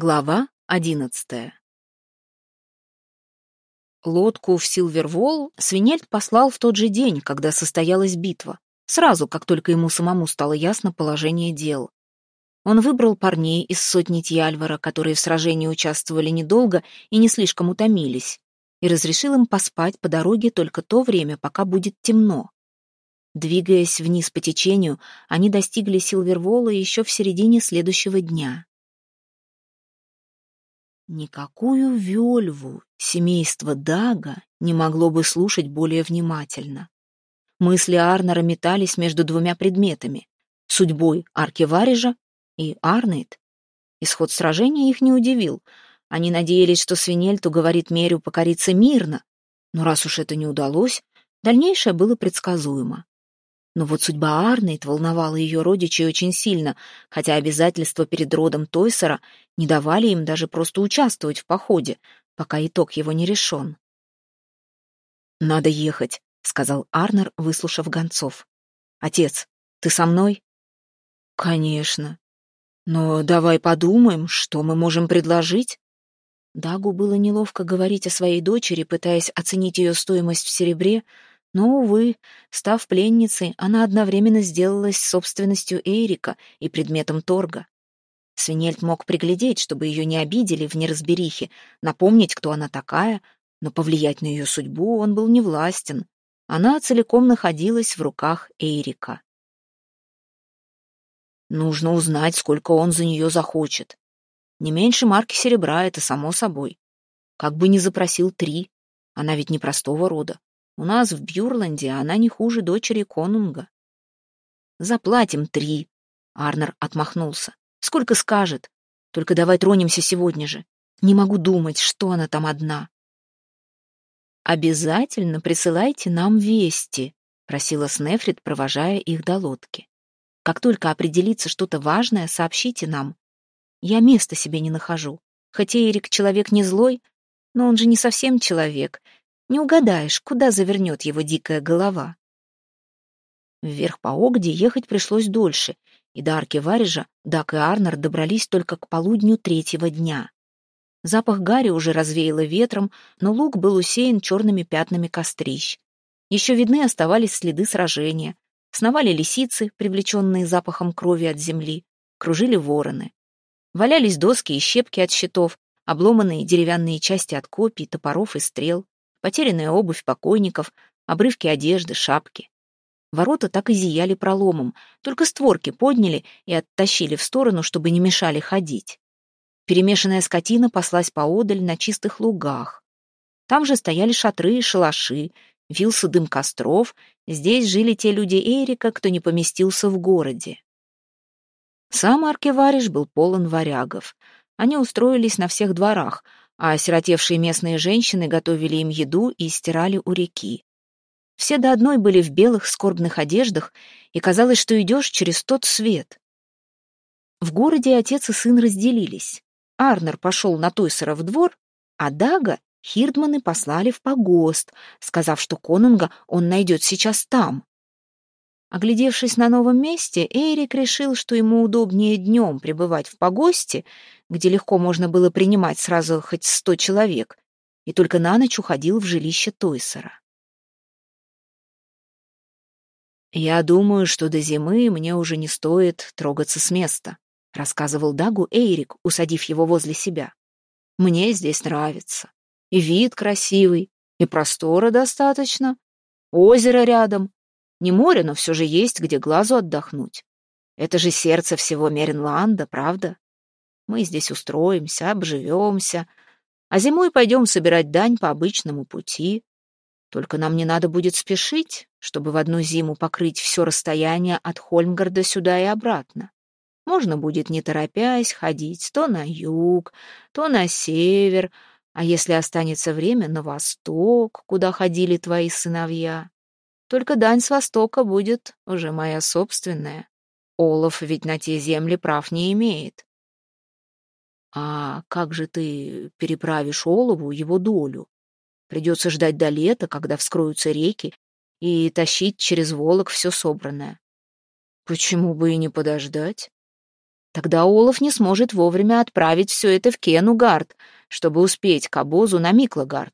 Глава одиннадцатая Лодку в Силверволл Свинельд послал в тот же день, когда состоялась битва, сразу, как только ему самому стало ясно положение дел. Он выбрал парней из сотни Тьяльвара, которые в сражении участвовали недолго и не слишком утомились, и разрешил им поспать по дороге только то время, пока будет темно. Двигаясь вниз по течению, они достигли Силверволла еще в середине следующего дня. Никакую Вельву семейство Дага не могло бы слушать более внимательно. Мысли Арнера метались между двумя предметами — судьбой Аркеварижа и Арнейд. Исход сражения их не удивил. Они надеялись, что Свинельт уговорит Мерю покориться мирно, но раз уж это не удалось, дальнейшее было предсказуемо. Но вот судьба Арнейд волновала ее родичей очень сильно, хотя обязательства перед родом Тойсера не давали им даже просто участвовать в походе, пока итог его не решен. «Надо ехать», — сказал Арнер, выслушав гонцов. «Отец, ты со мной?» «Конечно. Но давай подумаем, что мы можем предложить?» Дагу было неловко говорить о своей дочери, пытаясь оценить ее стоимость в серебре, но, увы, став пленницей, она одновременно сделалась собственностью Эрика и предметом торга. Свинельд мог приглядеть, чтобы ее не обидели в неразберихе, напомнить, кто она такая, но повлиять на ее судьбу он был невластен. Она целиком находилась в руках Эрика. Нужно узнать, сколько он за нее захочет. Не меньше марки серебра, это само собой. Как бы ни запросил три, она ведь не простого рода. У нас в Бьюрланде она не хуже дочери конунга. Заплатим три. Арнер отмахнулся. Сколько скажет. Только давай тронемся сегодня же. Не могу думать, что она там одна. Обязательно присылайте нам вести, просила Снефрит, провожая их до лодки. Как только определится что-то важное, сообщите нам. Я места себе не нахожу. Хотя Эрик человек не злой, но он же не совсем человек, не угадаешь, куда завернет его дикая голова. Вверх по Огде ехать пришлось дольше, и до арки Варежа Дак и Арнер добрались только к полудню третьего дня. Запах гари уже развеяло ветром, но луг был усеян черными пятнами кострищ. Еще видны оставались следы сражения. Сновали лисицы, привлеченные запахом крови от земли, кружили вороны. Валялись доски и щепки от щитов, обломанные деревянные части от копий, топоров и стрел потерянная обувь покойников, обрывки одежды, шапки. Ворота так и зияли проломом, только створки подняли и оттащили в сторону, чтобы не мешали ходить. Перемешанная скотина паслась поодаль на чистых лугах. Там же стояли шатры и шалаши, вился дым костров, здесь жили те люди Эрика, кто не поместился в городе. Сам Аркевариш был полон варягов. Они устроились на всех дворах, а осиротевшие местные женщины готовили им еду и стирали у реки. Все до одной были в белых скорбных одеждах, и казалось, что идешь через тот свет. В городе отец и сын разделились. Арнер пошел на Тойсера в двор, а Дага Хирдманы послали в погост, сказав, что конунга он найдет сейчас там. Оглядевшись на новом месте, Эрик решил, что ему удобнее днем пребывать в погосте, где легко можно было принимать сразу хоть сто человек, и только на ночь уходил в жилище Тойсера. «Я думаю, что до зимы мне уже не стоит трогаться с места», рассказывал Дагу Эйрик, усадив его возле себя. «Мне здесь нравится. И вид красивый, и простора достаточно, озеро рядом, не море, но все же есть, где глазу отдохнуть. Это же сердце всего Меринланда, правда? Мы здесь устроимся, обживемся, а зимой пойдем собирать дань по обычному пути. Только нам не надо будет спешить, чтобы в одну зиму покрыть все расстояние от Хольмгарда сюда и обратно. Можно будет, не торопясь, ходить то на юг, то на север, а если останется время, на восток, куда ходили твои сыновья. Только дань с востока будет уже моя собственная. Олаф ведь на те земли прав не имеет. А как же ты переправишь Олову его долю? Придется ждать до лета, когда вскроются реки, и тащить через Волок все собранное. Почему бы и не подождать? Тогда Олаф не сможет вовремя отправить все это в Кенугард, чтобы успеть к обозу на Миклагард.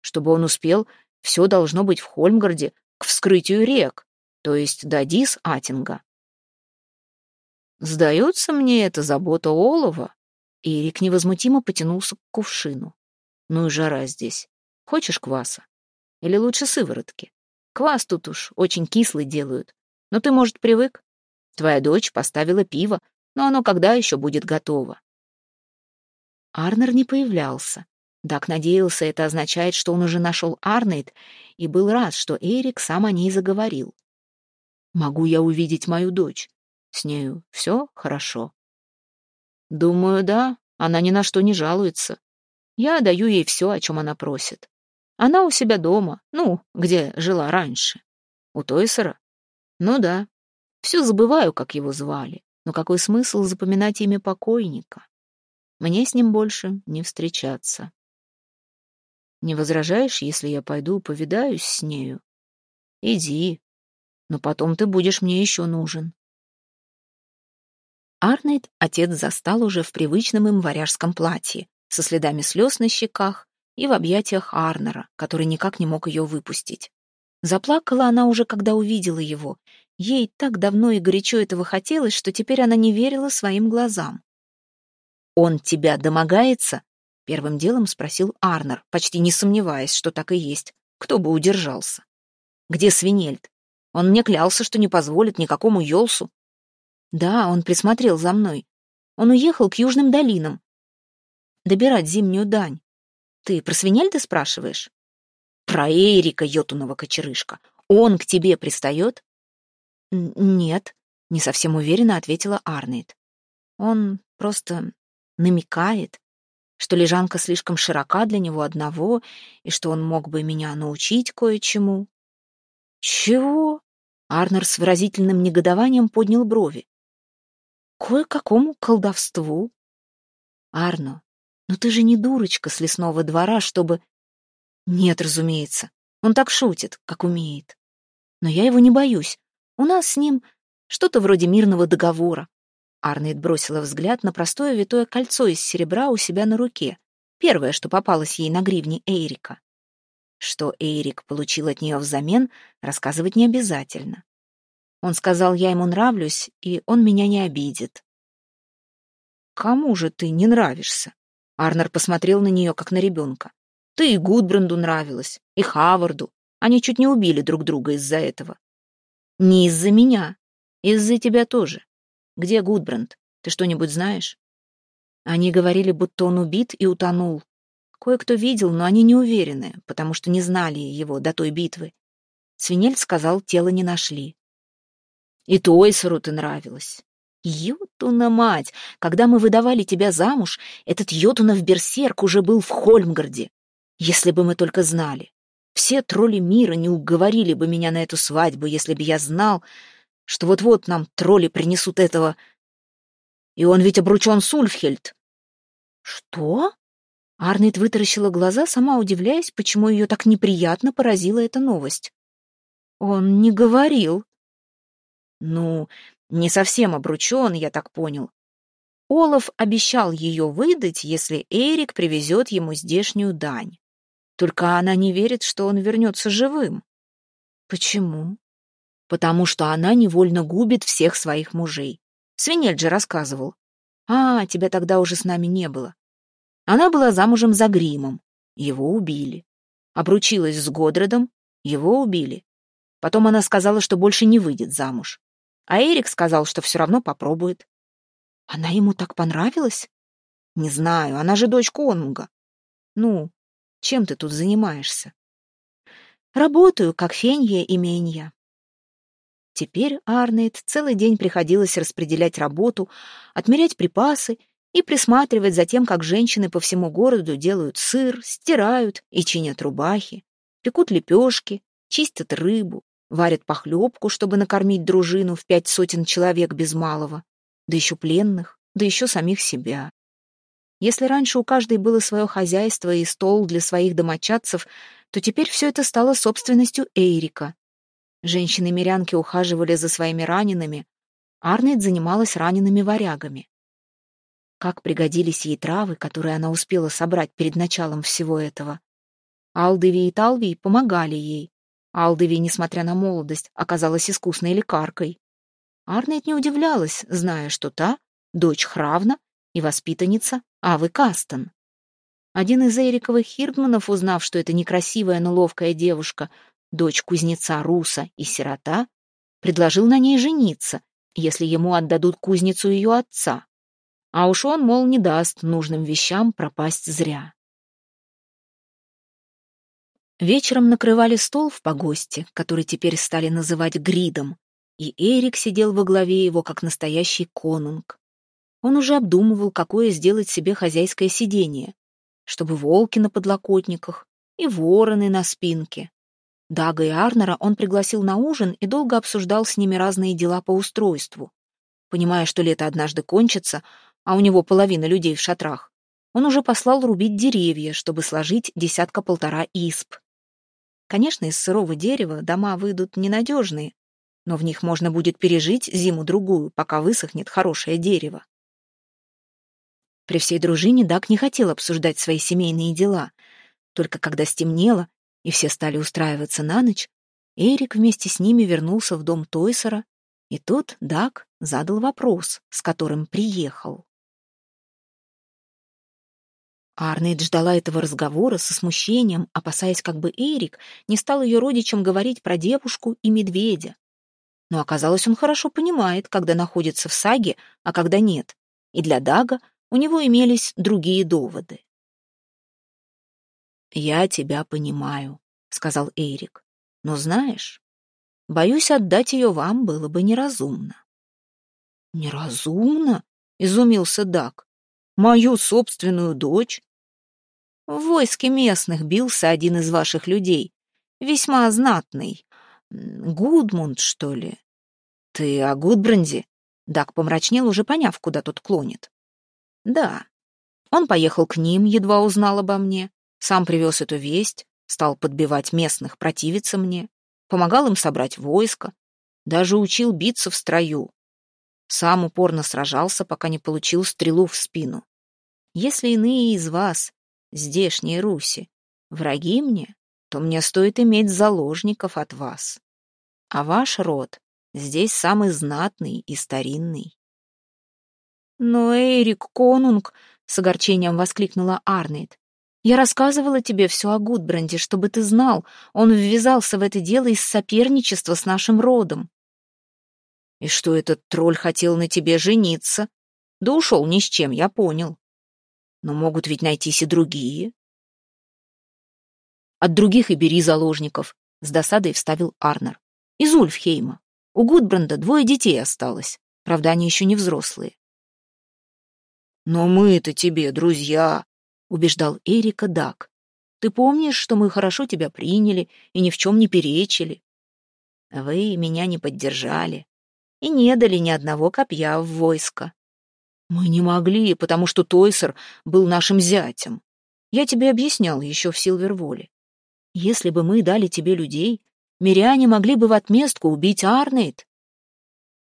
Чтобы он успел, все должно быть в Хольмгарде к вскрытию рек, то есть до Дис Атинга. Сдается мне эта забота Олова. Ирик невозмутимо потянулся к кувшину. Ну и жара здесь. Хочешь кваса? Или лучше сыворотки? Квас тут уж очень кислый делают. Но ты, может, привык? Твоя дочь поставила пиво, но оно когда еще будет готово? Арнер не появлялся. Дак надеялся, это означает, что он уже нашел Арнейд, и был рад, что Эрик сам о ней заговорил. «Могу я увидеть мою дочь? С нею все хорошо?» «Думаю, да. Она ни на что не жалуется. Я даю ей все, о чем она просит. Она у себя дома, ну, где жила раньше. У Тойсера? Ну да. Все забываю, как его звали. Но какой смысл запоминать имя покойника? Мне с ним больше не встречаться. Не возражаешь, если я пойду повидаюсь с нею? Иди, но потом ты будешь мне еще нужен. Арнольд отец застал уже в привычном им варяжском платье, со следами слез на щеках и в объятиях Арнера, который никак не мог ее выпустить. Заплакала она уже, когда увидела его, Ей так давно и горячо этого хотелось, что теперь она не верила своим глазам. «Он тебя домогается?» — первым делом спросил Арнер, почти не сомневаясь, что так и есть. Кто бы удержался? «Где Свинельд? Он мне клялся, что не позволит никакому Йолсу». «Да, он присмотрел за мной. Он уехал к южным долинам. Добирать зимнюю дань. Ты про Свинельда спрашиваешь?» «Про Эрика, йотунова кочерышка. Он к тебе пристает?» «Нет», — не совсем уверенно ответила Арнейд. «Он просто намекает, что лежанка слишком широка для него одного и что он мог бы меня научить кое-чему». «Чего?» — Арнер с выразительным негодованием поднял брови. «Кое-какому колдовству?» «Арно, ну ты же не дурочка с лесного двора, чтобы...» «Нет, разумеется, он так шутит, как умеет. Но я его не боюсь. У нас с ним что-то вроде мирного договора. Арнейд бросила взгляд на простое витое кольцо из серебра у себя на руке. Первое, что попалось ей на гривне Эйрика. Что Эйрик получил от нее взамен, рассказывать не обязательно. Он сказал, я ему нравлюсь, и он меня не обидит. «Кому же ты не нравишься?» Арнер посмотрел на нее, как на ребенка. «Ты и Гудбранду нравилась, и Хаварду. Они чуть не убили друг друга из-за этого. Не из-за меня. Из-за тебя тоже. Где Гудбранд? Ты что-нибудь знаешь? Они говорили, будто он убит и утонул. Кое-кто видел, но они не уверены, потому что не знали его до той битвы. Свинель сказал, тело не нашли. И Тойсеру ты нравилась. Йотуна мать, когда мы выдавали тебя замуж, этот Йотунов берсерк уже был в Хольмгарде. Если бы мы только знали. Все тролли мира не уговорили бы меня на эту свадьбу, если бы я знал, что вот-вот нам тролли принесут этого... И он ведь обручен с Ульфхельд. Что? Арнет вытаращила глаза, сама удивляясь, почему ее так неприятно поразила эта новость. Он не говорил. Ну, не совсем обручен, я так понял. Олаф обещал ее выдать, если Эрик привезет ему здешнюю дань. Только она не верит, что он вернется живым. Почему? Потому что она невольно губит всех своих мужей. Свинель же рассказывал. А, тебя тогда уже с нами не было. Она была замужем за Гримом. Его убили. Обручилась с Годродом. Его убили. Потом она сказала, что больше не выйдет замуж. А Эрик сказал, что все равно попробует. Она ему так понравилась? Не знаю, она же дочь Конунга. Ну, чем ты тут занимаешься? Работаю, как фенья и менья. Теперь Арнейд целый день приходилось распределять работу, отмерять припасы и присматривать за тем, как женщины по всему городу делают сыр, стирают и чинят рубахи, пекут лепешки, чистят рыбу, варят похлебку, чтобы накормить дружину в пять сотен человек без малого, да еще пленных, да еще самих себя. Если раньше у каждой было свое хозяйство и стол для своих домочадцев, то теперь все это стало собственностью Эйрика. Женщины-мирянки ухаживали за своими ранеными, Арнейд занималась ранеными варягами. Как пригодились ей травы, которые она успела собрать перед началом всего этого. Алдыви и Талви помогали ей. Алдыви, несмотря на молодость, оказалась искусной лекаркой. Арнет не удивлялась, зная, что та — дочь Хравна и воспитанница Авы Кастон. Один из Эриковых хирдманов, узнав, что это некрасивая, но ловкая девушка, дочь кузнеца Руса и сирота, предложил на ней жениться, если ему отдадут кузницу ее отца. А уж он, мол, не даст нужным вещам пропасть зря. Вечером накрывали стол в погосте, который теперь стали называть гридом, и Эрик сидел во главе его, как настоящий конунг. Он уже обдумывал, какое сделать себе хозяйское сидение, чтобы волки на подлокотниках и вороны на спинке. Дага и Арнера он пригласил на ужин и долго обсуждал с ними разные дела по устройству. Понимая, что лето однажды кончится, а у него половина людей в шатрах, он уже послал рубить деревья, чтобы сложить десятка-полтора исп. Конечно, из сырого дерева дома выйдут ненадежные, но в них можно будет пережить зиму-другую, пока высохнет хорошее дерево. При всей дружине Дак не хотел обсуждать свои семейные дела. Только когда стемнело, и все стали устраиваться на ночь, Эрик вместе с ними вернулся в дом Тойсера, и тут Дак задал вопрос, с которым приехал. Арнейд ждала этого разговора со смущением, опасаясь, как бы Эрик не стал ее родичам говорить про девушку и медведя. Но оказалось, он хорошо понимает, когда находится в саге, а когда нет. И для Дага у него имелись другие доводы. «Я тебя понимаю», — сказал Эрик. «Но знаешь, боюсь, отдать ее вам было бы неразумно». «Неразумно?» — изумился Даг. «Мою собственную дочь?» В войске местных бился один из ваших людей, весьма знатный. Гудмунд, что ли? Ты о Гудбранде? Дак помрачнел, уже поняв, куда тот клонит. Да. Он поехал к ним, едва узнал обо мне, сам привез эту весть, стал подбивать местных противиться мне, помогал им собрать войско, даже учил биться в строю. Сам упорно сражался, пока не получил стрелу в спину. Если иные из вас здешней Руси, враги мне, то мне стоит иметь заложников от вас. А ваш род здесь самый знатный и старинный. «Но Эрик Конунг!» — с огорчением воскликнула Арнейд. «Я рассказывала тебе все о Гудбранде, чтобы ты знал, он ввязался в это дело из соперничества с нашим родом». «И что этот тролль хотел на тебе жениться? Да ушел ни с чем, я понял. Но могут ведь найтись и другие». «От других и бери заложников», — с досадой вставил Арнер. «Из Ульфхейма. У Гудбранда двое детей осталось. Правда, они еще не взрослые. «Но мы-то тебе друзья», — убеждал Эрика Дак. «Ты помнишь, что мы хорошо тебя приняли и ни в чем не перечили? Вы меня не поддержали и не дали ни одного копья в войско. Мы не могли, потому что Тойсер был нашим зятем. Я тебе объяснял еще в Силверволе. Если бы мы дали тебе людей, миряне могли бы в отместку убить Арнейд.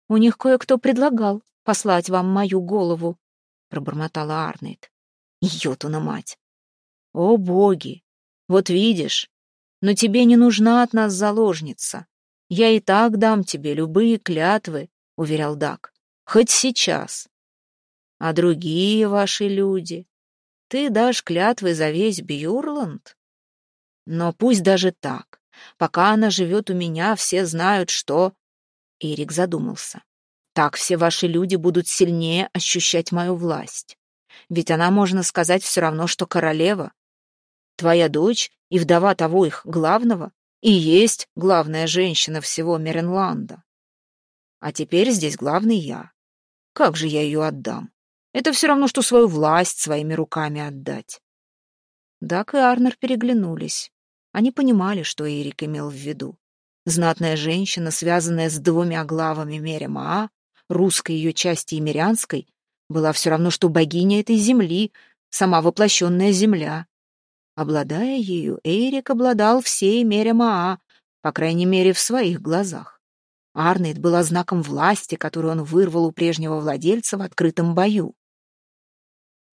У них кое-кто предлагал послать вам мою голову, пробормотала Арнейд. Йотуна мать! О, боги! Вот видишь, но тебе не нужна от нас заложница. Я и так дам тебе любые клятвы, уверял Дак. Хоть сейчас. А другие ваши люди? Ты дашь клятвы за весь Бьюрланд? Но пусть даже так. Пока она живет у меня, все знают, что... Эрик задумался. Так все ваши люди будут сильнее ощущать мою власть. Ведь она, можно сказать, все равно, что королева. Твоя дочь и вдова того их главного и есть главная женщина всего Меренланда. А теперь здесь главный я. Как же я ее отдам? Это все равно, что свою власть своими руками отдать. Дак и Арнер переглянулись. Они понимали, что Эрик имел в виду. Знатная женщина, связанная с двумя главами Меремаа, русской ее части и мирянской, была все равно, что богиня этой земли, сама воплощенная земля. Обладая ею, Эрик обладал всей мере Маа, по крайней мере, в своих глазах. Арнейд была знаком власти, которую он вырвал у прежнего владельца в открытом бою.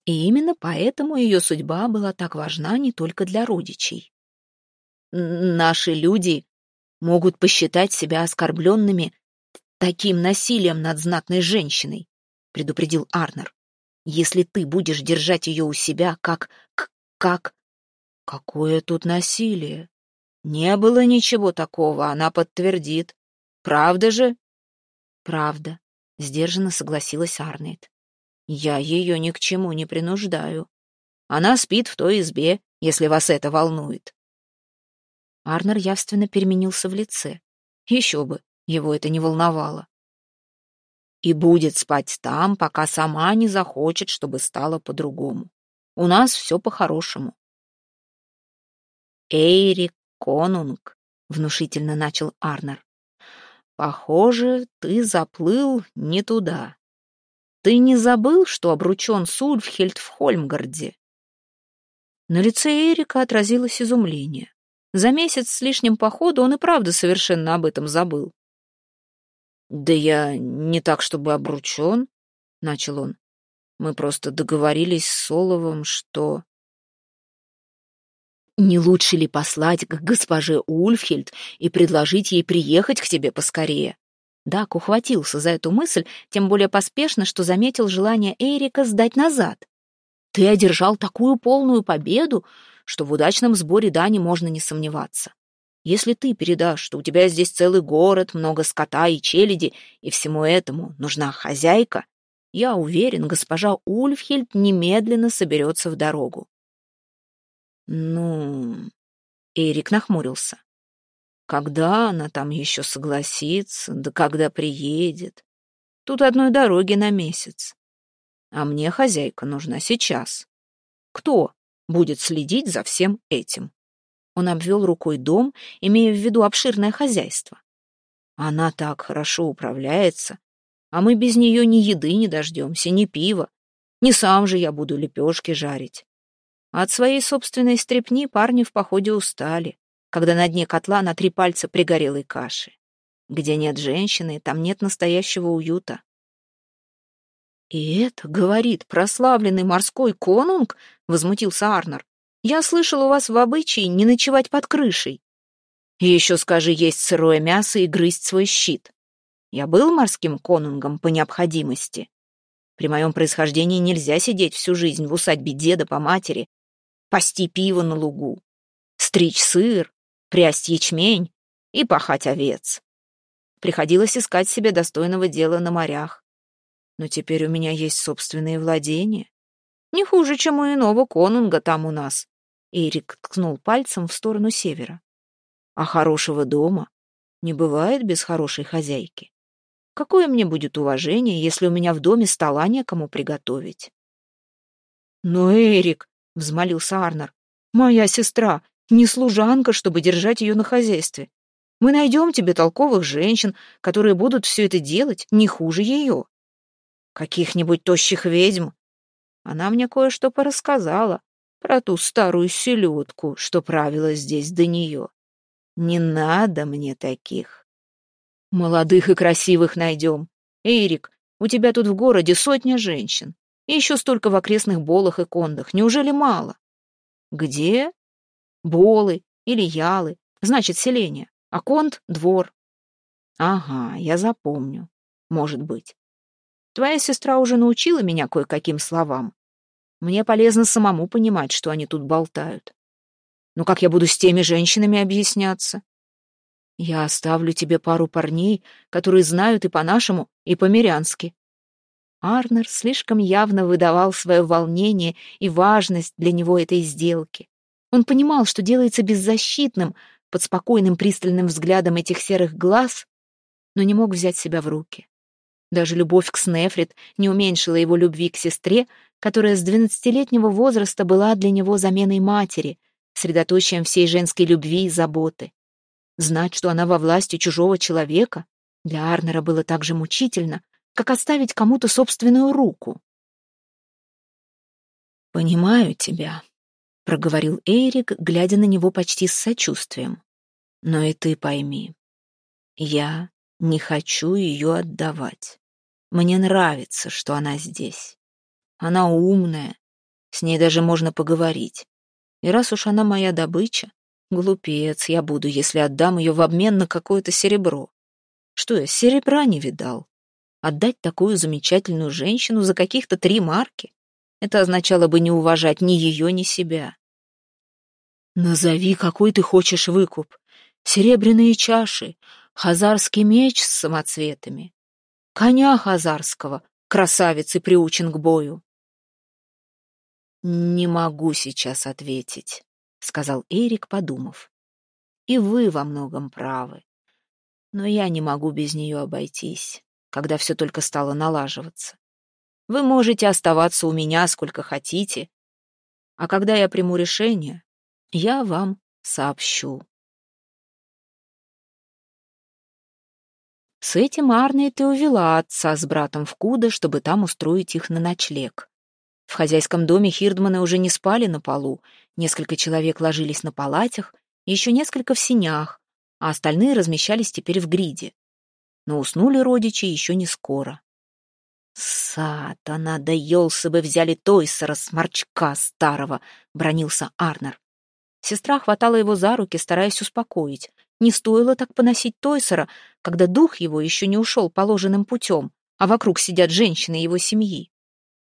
И именно поэтому ее судьба была так важна не только для родичей. Наши люди могут посчитать себя оскорбленными таким насилием над знатной женщиной, предупредил Арнер. Если ты будешь держать ее у себя, как... как... Какое тут насилие? Не было ничего такого, она подтвердит. Правда же? Правда, сдержанно согласилась Арнейд. Я ее ни к чему не принуждаю. Она спит в той избе, если вас это волнует. Арнер явственно переменился в лице. Еще бы, его это не волновало. И будет спать там, пока сама не захочет, чтобы стало по-другому. У нас все по-хорошему. Эйрик Конунг, внушительно начал Арнер. Похоже, ты заплыл не туда. Ты не забыл, что обручен с Ульфхельд в Хольмгарде? На лице Эрика отразилось изумление. За месяц с лишним похода он и правда совершенно об этом забыл. «Да я не так, чтобы обручен», — начал он. «Мы просто договорились с Соловым, что...» «Не лучше ли послать к госпоже Ульфхельд и предложить ей приехать к тебе поскорее?» Дак ухватился за эту мысль, тем более поспешно, что заметил желание Эрика сдать назад. «Ты одержал такую полную победу, что в удачном сборе Дани можно не сомневаться. Если ты передашь, что у тебя здесь целый город, много скота и челяди, и всему этому нужна хозяйка, я уверен, госпожа Ульфхельд немедленно соберется в дорогу». «Ну...» Эрик нахмурился. Когда она там еще согласится, да когда приедет? Тут одной дороги на месяц. А мне хозяйка нужна сейчас. Кто будет следить за всем этим? Он обвел рукой дом, имея в виду обширное хозяйство. Она так хорошо управляется, а мы без нее ни еды не дождемся, ни пива. Не сам же я буду лепешки жарить. От своей собственной стрепни парни в походе устали когда на дне котла на три пальца пригорелой каши. Где нет женщины, там нет настоящего уюта. «И это, — говорит, — прославленный морской конунг?» — возмутился Арнер. «Я слышал у вас в обычае не ночевать под крышей. Еще скажи есть сырое мясо и грызть свой щит. Я был морским конунгом по необходимости. При моем происхождении нельзя сидеть всю жизнь в усадьбе деда по матери, пасти пиво на лугу, стричь сыр, прясть ячмень и пахать овец. Приходилось искать себе достойного дела на морях. Но теперь у меня есть собственные владения. Не хуже, чем у иного конунга там у нас. Эрик ткнул пальцем в сторону севера. А хорошего дома не бывает без хорошей хозяйки. Какое мне будет уважение, если у меня в доме стола некому приготовить? «Но, Эрик», — взмолился Арнер, — «моя сестра, не служанка, чтобы держать ее на хозяйстве. Мы найдем тебе толковых женщин, которые будут все это делать не хуже ее. Каких-нибудь тощих ведьм. Она мне кое-что порассказала про ту старую селедку, что правила здесь до нее. Не надо мне таких. Молодых и красивых найдем. Эрик, у тебя тут в городе сотня женщин. И еще столько в окрестных болах и кондах. Неужели мало? Где? Болы или Ялы, значит, селение, а Конт — двор. Ага, я запомню. Может быть. Твоя сестра уже научила меня кое-каким словам. Мне полезно самому понимать, что они тут болтают. Но как я буду с теми женщинами объясняться? Я оставлю тебе пару парней, которые знают и по-нашему, и по-мирянски. Арнер слишком явно выдавал свое волнение и важность для него этой сделки. Он понимал, что делается беззащитным под спокойным пристальным взглядом этих серых глаз, но не мог взять себя в руки. Даже любовь к Снефрит не уменьшила его любви к сестре, которая с двенадцатилетнего возраста была для него заменой матери, средоточием всей женской любви и заботы. Знать, что она во власти чужого человека, для Арнера было так же мучительно, как оставить кому-то собственную руку. «Понимаю тебя», проговорил Эрик, глядя на него почти с сочувствием. Но и ты пойми, я не хочу ее отдавать. Мне нравится, что она здесь. Она умная, С ней даже можно поговорить. И раз уж она моя добыча, глупец я буду, если отдам ее в обмен на какое-то серебро. Что я серебра не видал? Отдать такую замечательную женщину за каких-то три марки? Это означало бы не уважать ни ее, ни себя. Назови, какой ты хочешь выкуп. Серебряные чаши, хазарский меч с самоцветами, коня хазарского, красавец и приучен к бою. «Не могу сейчас ответить», — сказал Эрик, подумав. «И вы во многом правы. Но я не могу без нее обойтись, когда все только стало налаживаться. Вы можете оставаться у меня сколько хотите, а когда я приму решение, я вам сообщу». С этим Арнейт и увела отца с братом в Куда, чтобы там устроить их на ночлег. Хозяйском доме Хирдманы уже не спали на полу, несколько человек ложились на палатях, еще несколько в синях, а остальные размещались теперь в гриде. Но уснули родичи еще не скоро. «Сатана, доелся бы взяли Тойсера, сморчка старого!» — бронился Арнер. Сестра хватала его за руки, стараясь успокоить. Не стоило так поносить Тойсера, когда дух его еще не ушел положенным путем, а вокруг сидят женщины его семьи.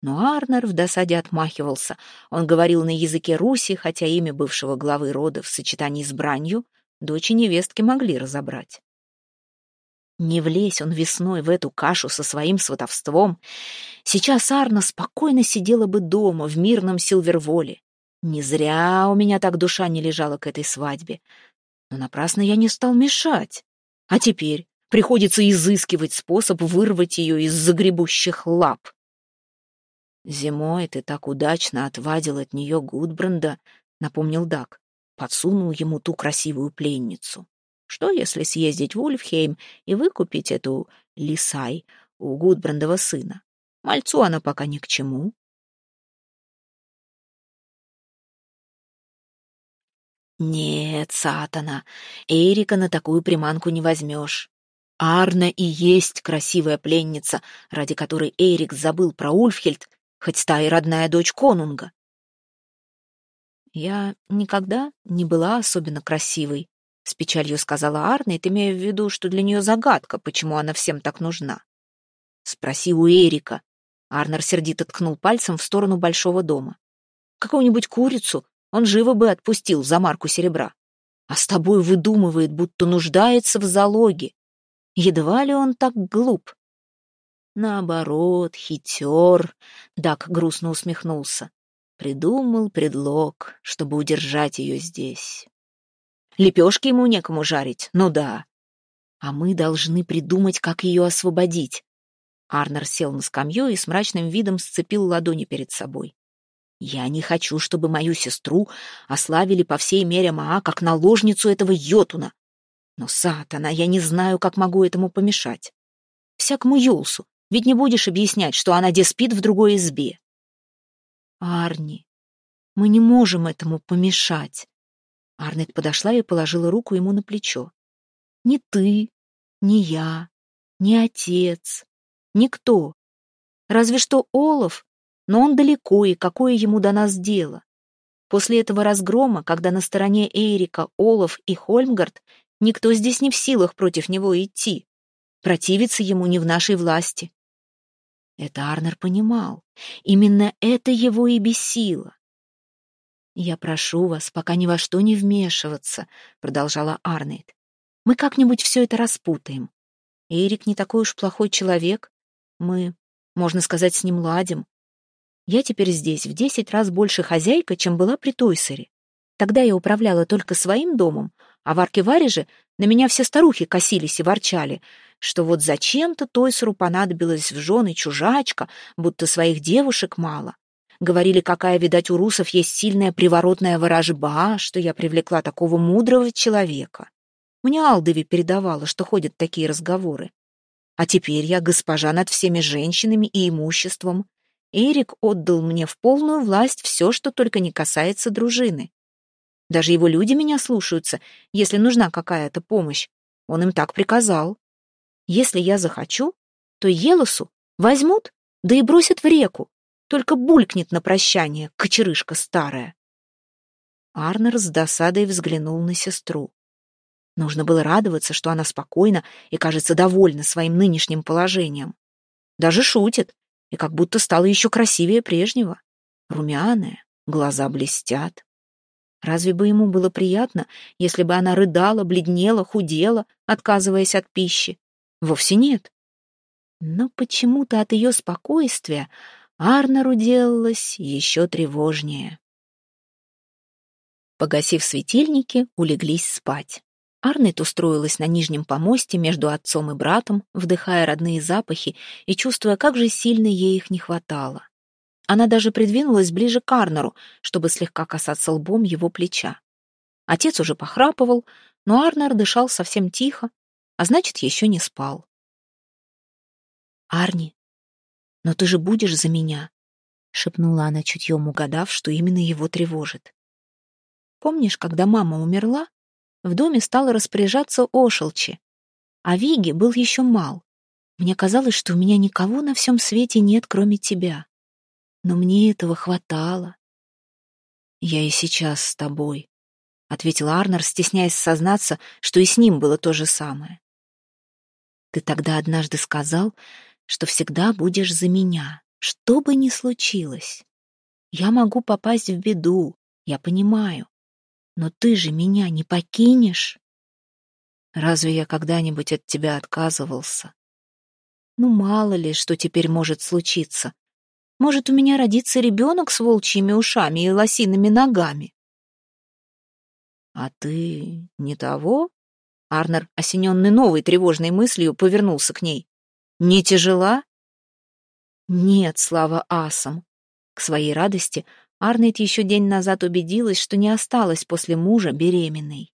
Но Арнер в досаде отмахивался. Он говорил на языке Руси, хотя имя бывшего главы рода в сочетании с бранью дочь и невестки могли разобрать. Не влезь он весной в эту кашу со своим сватовством, сейчас Арна спокойно сидела бы дома в мирном Силверволе. Не зря у меня так душа не лежала к этой свадьбе. Но напрасно я не стал мешать. А теперь приходится изыскивать способ вырвать ее из загребущих лап. «Зимой ты так удачно отвадил от нее Гудбранда», — напомнил Дак. Подсунул ему ту красивую пленницу. Что, если съездить в Ульфхейм и выкупить эту Лисай у Гудбрандова сына? Мальцу она пока ни к чему. Нет, сатана, Эрика на такую приманку не возьмешь. Арна и есть красивая пленница, ради которой Эрик забыл про Ульфхельд хоть та и родная дочь конунга. «Я никогда не была особенно красивой», — с печалью сказала Арнет, имея в виду, что для нее загадка, почему она всем так нужна. «Спроси у Эрика». Арнер сердито ткнул пальцем в сторону большого дома. «Какую-нибудь курицу он живо бы отпустил за марку серебра. А с тобой выдумывает, будто нуждается в залоге. Едва ли он так глуп. Наоборот, хитер, Дак грустно усмехнулся. Придумал предлог, чтобы удержать ее здесь. Лепешки ему некому жарить, ну да. А мы должны придумать, как ее освободить. Арнер сел на скамью и с мрачным видом сцепил ладони перед собой. Я не хочу, чтобы мою сестру ославили по всей мере Маа как наложницу этого йотуна. Но, сатана, я не знаю, как могу этому помешать. Всякому Юлсу ведь не будешь объяснять, что она где спит в другой избе. Арни, мы не можем этому помешать. Арнет подошла и положила руку ему на плечо. Ни ты, ни я, ни отец, никто. Разве что Олаф, но он далеко, и какое ему до нас дело? После этого разгрома, когда на стороне Эрика, Олаф и Хольмгард, никто здесь не в силах против него идти. Противиться ему не в нашей власти. Это Арнер понимал. Именно это его и бесило. «Я прошу вас пока ни во что не вмешиваться», — продолжала Арнейд. «Мы как-нибудь все это распутаем. Эрик не такой уж плохой человек. Мы, можно сказать, с ним ладим. Я теперь здесь в десять раз больше хозяйка, чем была при Тойсере. Тогда я управляла только своим домом, а в Арке-Варе на меня все старухи косились и ворчали — что вот зачем-то Тойсеру понадобилась в жены чужачка, будто своих девушек мало. Говорили, какая, видать, у русов есть сильная приворотная ворожба, что я привлекла такого мудрого человека. Мне Алдови передавала, что ходят такие разговоры. А теперь я госпожа над всеми женщинами и имуществом. Эрик отдал мне в полную власть все, что только не касается дружины. Даже его люди меня слушаются, если нужна какая-то помощь. Он им так приказал. Если я захочу, то Елосу возьмут, да и бросят в реку. только булькнет на прощание, кочерышка старая. Арнер с досадой взглянул на сестру. Нужно было радоваться, что она спокойна и, кажется, довольна своим нынешним положением. Даже шутит, и как будто стала еще красивее прежнего. Румяная, глаза блестят. Разве бы ему было приятно, если бы она рыдала, бледнела, худела, отказываясь от пищи? Вовсе нет. Но почему-то от ее спокойствия Арнеру делалось еще тревожнее. Погасив светильники, улеглись спать. Арнет устроилась на нижнем помосте между отцом и братом, вдыхая родные запахи и чувствуя, как же сильно ей их не хватало. Она даже придвинулась ближе к Арнеру, чтобы слегка касаться лбом его плеча. Отец уже похрапывал, но Арнер дышал совсем тихо, а значит, еще не спал. «Арни, но ты же будешь за меня», — шепнула она чутьем, угадав, что именно его тревожит. «Помнишь, когда мама умерла, в доме стала распоряжаться Ошелчи. А Виги был еще мал. Мне казалось, что у меня никого на всем свете нет, кроме тебя. Но мне этого хватало. «Я и сейчас с тобой», — ответил Арнер, стесняясь сознаться, что и с ним было то же самое. «Ты тогда однажды сказал, что всегда будешь за меня, что бы ни случилось. Я могу попасть в беду, я понимаю. Но ты же меня не покинешь. Разве я когда-нибудь от тебя отказывался? Ну, мало ли, что теперь может случиться. Может, у меня родится ребенок с волчьими ушами и лосиными ногами. А ты не того? Арнер, осененный новой тревожной мыслью, повернулся к ней. Не тяжела? Нет, слава асам. К своей радости Арнет еще день назад убедилась, что не осталась после мужа беременной.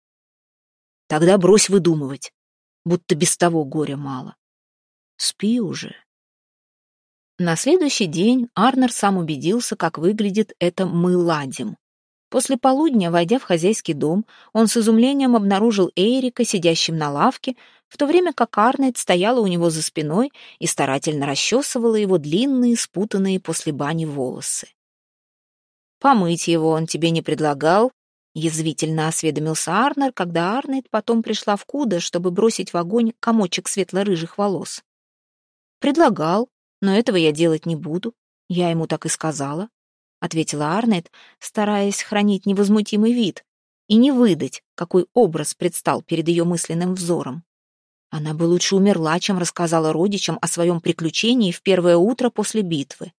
Тогда брось выдумывать, будто без того горя мало. Спи уже. На следующий день Арнер сам убедился, как выглядит это «мы ладим». После полудня, войдя в хозяйский дом, он с изумлением обнаружил Эрика, сидящим на лавке, в то время как Арнет стояла у него за спиной и старательно расчесывала его длинные, спутанные после бани волосы. «Помыть его он тебе не предлагал?» — язвительно осведомился Арнер, когда Арнет потом пришла в Куда, чтобы бросить в огонь комочек светло-рыжих волос. «Предлагал, но этого я делать не буду. Я ему так и сказала», — ответила Арнет, стараясь хранить невозмутимый вид и не выдать, какой образ предстал перед ее мысленным взором. Она бы лучше умерла, чем рассказала родичам о своем приключении в первое утро после битвы.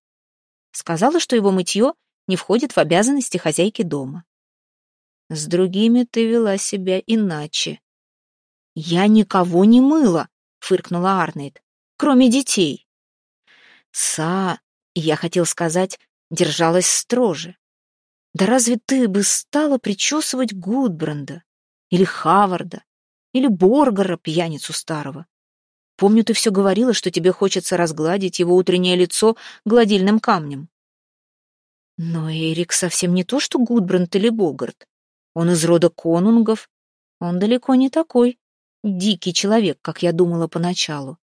Сказала, что его мытье не входит в обязанности хозяйки дома. С другими ты вела себя иначе. Я никого не мыла, фыркнула Арнейд, кроме детей. Са, я хотел сказать, держалась строже. Да разве ты бы стала причесывать Гудбранда или Хаварда или Боргара, пьяницу старого? Помню, ты все говорила, что тебе хочется разгладить его утреннее лицо гладильным камнем. Но Эрик совсем не то, что Гудбранд или Богарт. Он из рода конунгов. Он далеко не такой дикий человек, как я думала поначалу.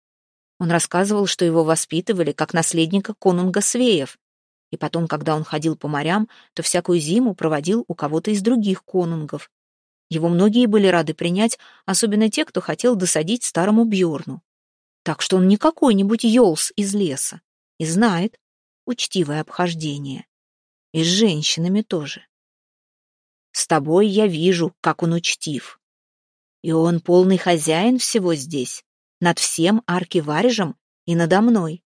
Он рассказывал, что его воспитывали как наследника конунга Свеев, и потом, когда он ходил по морям, то всякую зиму проводил у кого-то из других конунгов. Его многие были рады принять, особенно те, кто хотел досадить старому Бьорну. Так что он не какой-нибудь Йолс из леса и знает учтивое обхождение. И с женщинами тоже. С тобой я вижу, как он учтив. И он полный хозяин всего здесь, над всем аркиварежем и надо мной.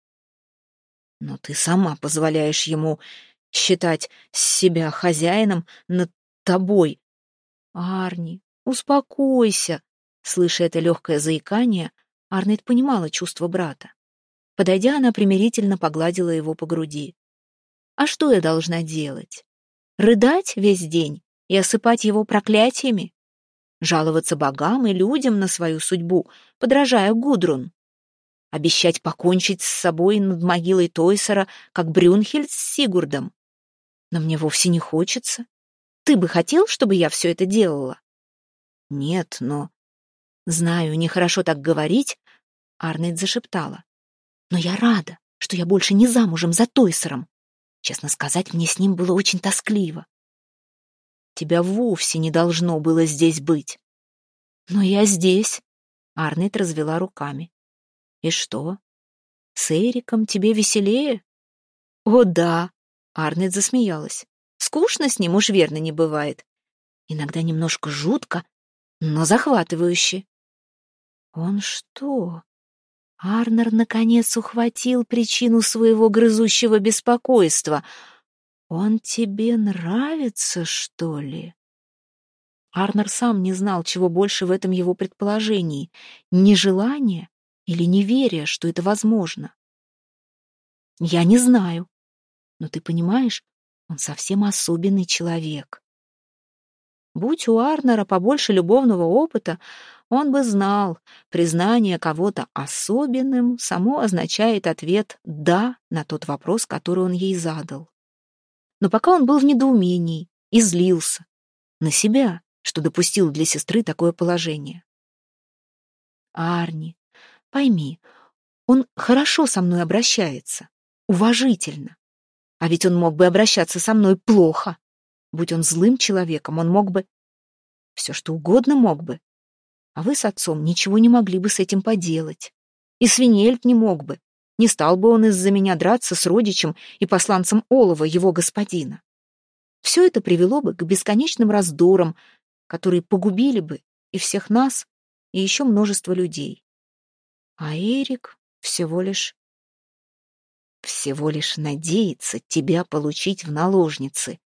Но ты сама позволяешь ему считать себя хозяином над тобой. Арни, успокойся. Слыша это легкое заикание, Арнет понимала чувство брата. Подойдя, она примирительно погладила его по груди. А что я должна делать? Рыдать весь день и осыпать его проклятиями? Жаловаться богам и людям на свою судьбу, подражая Гудрун? Обещать покончить с собой над могилой Тойсера, как Брюнхельд с Сигурдом? Но мне вовсе не хочется. Ты бы хотел, чтобы я все это делала? Нет, но... Знаю, нехорошо так говорить, Арнет зашептала. Но я рада, что я больше не замужем за Тойсером. Честно сказать, мне с ним было очень тоскливо. Тебя вовсе не должно было здесь быть. Но я здесь. Арнет развела руками. И что? С Эриком тебе веселее? О, да. Арнет засмеялась. Скучно с ним уж верно не бывает. Иногда немножко жутко, но захватывающе. Он что? Арнер наконец ухватил причину своего грызущего беспокойства. Он тебе нравится, что ли? Арнер сам не знал, чего больше в этом его предположении — нежелание или неверие, что это возможно. Я не знаю. Но ты понимаешь, он совсем особенный человек. Будь у Арнера побольше любовного опыта, он бы знал, признание кого-то особенным само означает ответ «да» на тот вопрос, который он ей задал. Но пока он был в недоумении и злился на себя, что допустил для сестры такое положение. «Арни, пойми, он хорошо со мной обращается, уважительно. А ведь он мог бы обращаться со мной плохо. Будь он злым человеком, он мог бы... Все что угодно мог бы. А вы с отцом ничего не могли бы с этим поделать. И Свинельд не мог бы. Не стал бы он из-за меня драться с родичем и посланцем Олова, его господина. Все это привело бы к бесконечным раздорам, которые погубили бы и всех нас, и еще множество людей. А Эрик всего лишь... Всего лишь надеется тебя получить в наложницы,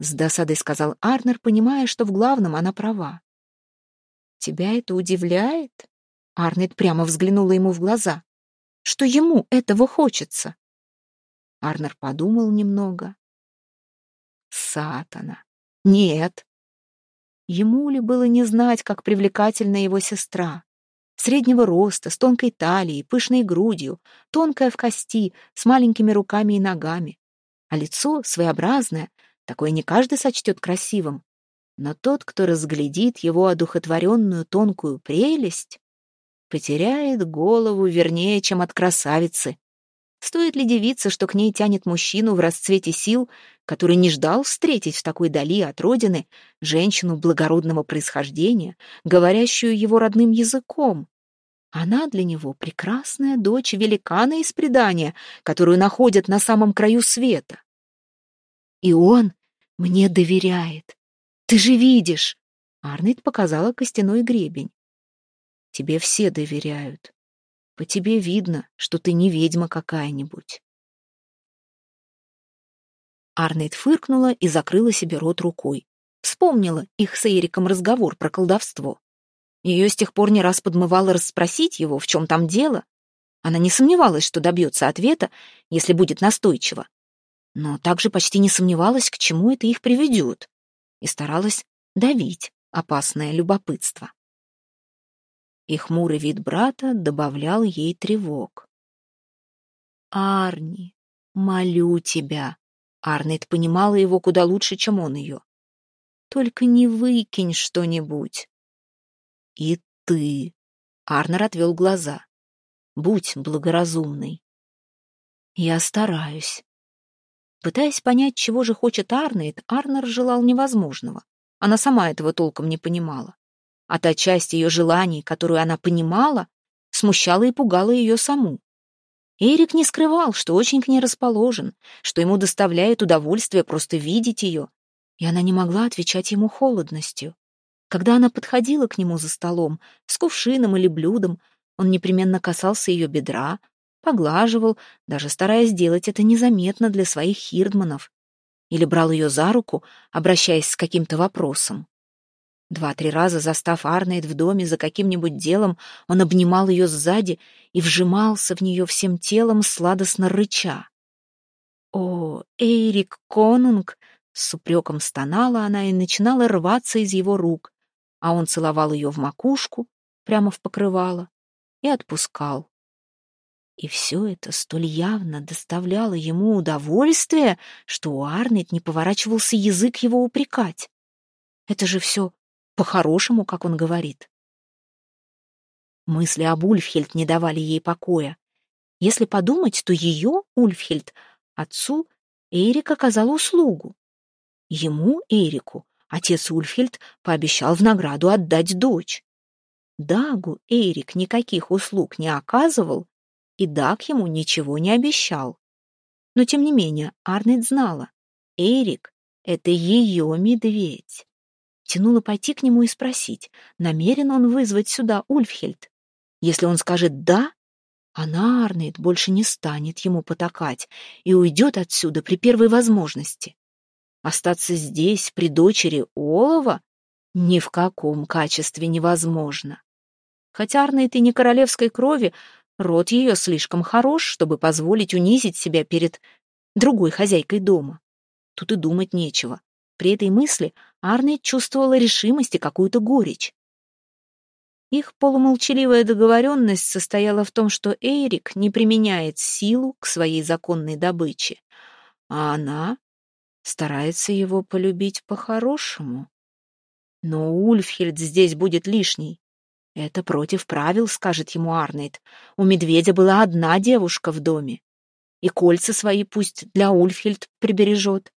с досадой сказал Арнер, понимая, что в главном она права. Тебя это удивляет? Арнет прямо взглянула ему в глаза. Что ему этого хочется? Арнер подумал немного. Сатана. Нет, Ему ли было не знать, как привлекательна его сестра? Среднего роста, с тонкой талией, пышной грудью, тонкая в кости, с маленькими руками и ногами. А лицо своеобразное, такое не каждый сочтет красивым. Но тот, кто разглядит его одухотворенную тонкую прелесть, потеряет голову вернее, чем от красавицы. Стоит ли девиться, что к ней тянет мужчину в расцвете сил, который не ждал встретить в такой дали от родины женщину благородного происхождения, говорящую его родным языком? Она для него прекрасная дочь великана из предания, которую находят на самом краю света. И он мне доверяет. Ты же видишь. Арнольд показала костяной гребень. Тебе все доверяют. По тебе видно, что ты не ведьма какая-нибудь. Арнейд фыркнула и закрыла себе рот рукой. Вспомнила их с Эриком разговор про колдовство. Ее с тех пор не раз подмывало расспросить его, в чем там дело. Она не сомневалась, что добьется ответа, если будет настойчиво. Но также почти не сомневалась, к чему это их приведет. И старалась давить опасное любопытство и хмурый вид брата добавлял ей тревог. «Арни, молю тебя!» Арнет понимала его куда лучше, чем он ее. «Только не выкинь что-нибудь!» «И ты!» Арнер отвел глаза. «Будь благоразумной!» «Я стараюсь!» Пытаясь понять, чего же хочет Арнейд, Арнер желал невозможного. Она сама этого толком не понимала а та часть ее желаний, которую она понимала, смущала и пугала ее саму. Эрик не скрывал, что очень к ней расположен, что ему доставляет удовольствие просто видеть ее, и она не могла отвечать ему холодностью. Когда она подходила к нему за столом, с кувшином или блюдом, он непременно касался ее бедра, поглаживал, даже стараясь сделать это незаметно для своих хирдманов, или брал ее за руку, обращаясь с каким-то вопросом. Два-три раза застав Арнейд в доме за каким-нибудь делом, он обнимал ее сзади и вжимался в нее всем телом, сладостно рыча. «О, Эйрик Конунг!» — с упреком стонала она и начинала рваться из его рук, а он целовал ее в макушку, прямо в покрывало, и отпускал. И все это столь явно доставляло ему удовольствие, что у Арнет не поворачивался язык его упрекать. Это же все по-хорошему, как он говорит. Мысли об Ульфхельд не давали ей покоя. Если подумать, то ее, Ульфхельд, отцу Эрик оказал услугу. Ему, Эрику, отец Ульфхельд пообещал в награду отдать дочь. Дагу Эрик никаких услуг не оказывал, и Даг ему ничего не обещал. Но, тем не менее, Арнет знала, Эрик — это ее медведь. Тянуло пойти к нему и спросить, намерен он вызвать сюда Ульфхельд. Если он скажет «да», она, Арнейд, больше не станет ему потакать и уйдет отсюда при первой возможности. Остаться здесь, при дочери Олова, ни в каком качестве невозможно. Хотя Арнейд и не королевской крови, род ее слишком хорош, чтобы позволить унизить себя перед другой хозяйкой дома. Тут и думать нечего. При этой мысли Арнейд чувствовала решимость и какую-то горечь. Их полумолчаливая договоренность состояла в том, что Эйрик не применяет силу к своей законной добыче, а она старается его полюбить по-хорошему. Но Ульфхельд здесь будет лишней. Это против правил, скажет ему Арнейд. У медведя была одна девушка в доме. И кольца свои пусть для Ульфхельд прибережет.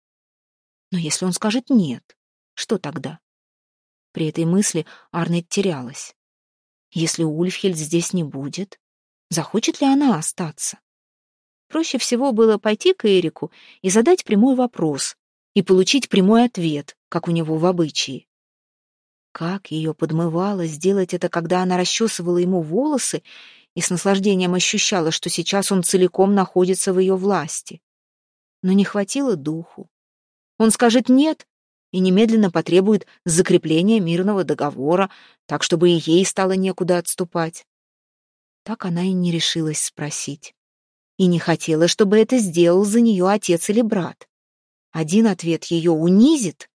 Но если он скажет «нет», что тогда? При этой мысли Арнейд терялась. Если Ульфхельд здесь не будет, захочет ли она остаться? Проще всего было пойти к Эрику и задать прямой вопрос и получить прямой ответ, как у него в обычае. Как ее подмывало сделать это, когда она расчесывала ему волосы и с наслаждением ощущала, что сейчас он целиком находится в ее власти. Но не хватило духу. Он скажет «нет», и немедленно потребует закрепления мирного договора, так чтобы и ей стало некуда отступать. Так она и не решилась спросить. И не хотела, чтобы это сделал за нее отец или брат. Один ответ ее унизит,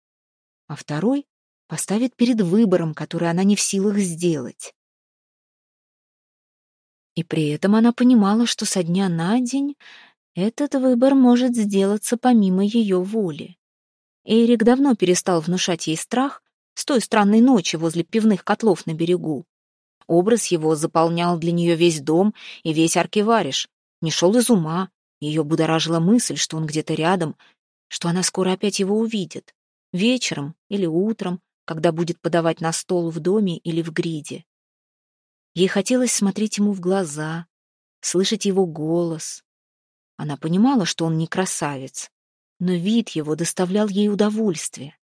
а второй поставит перед выбором, который она не в силах сделать. И при этом она понимала, что со дня на день этот выбор может сделаться помимо ее воли. Эрик давно перестал внушать ей страх с той странной ночи возле пивных котлов на берегу. Образ его заполнял для нее весь дом и весь аркивариш. Не шел из ума, ее будоражила мысль, что он где-то рядом, что она скоро опять его увидит. Вечером или утром, когда будет подавать на стол в доме или в гриде. Ей хотелось смотреть ему в глаза, слышать его голос. Она понимала, что он не красавец, но вид его доставлял ей удовольствие.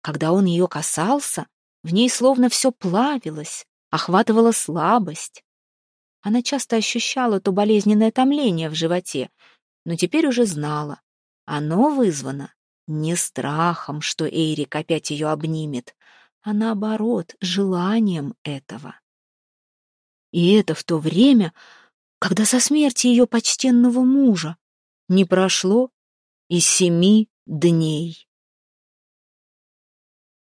Когда он ее касался, в ней словно все плавилось, охватывала слабость. Она часто ощущала то болезненное томление в животе, но теперь уже знала. Оно вызвано не страхом, что Эйрик опять ее обнимет, а наоборот, желанием этого. И это в то время, когда со смерти ее почтенного мужа не прошло и семи дней.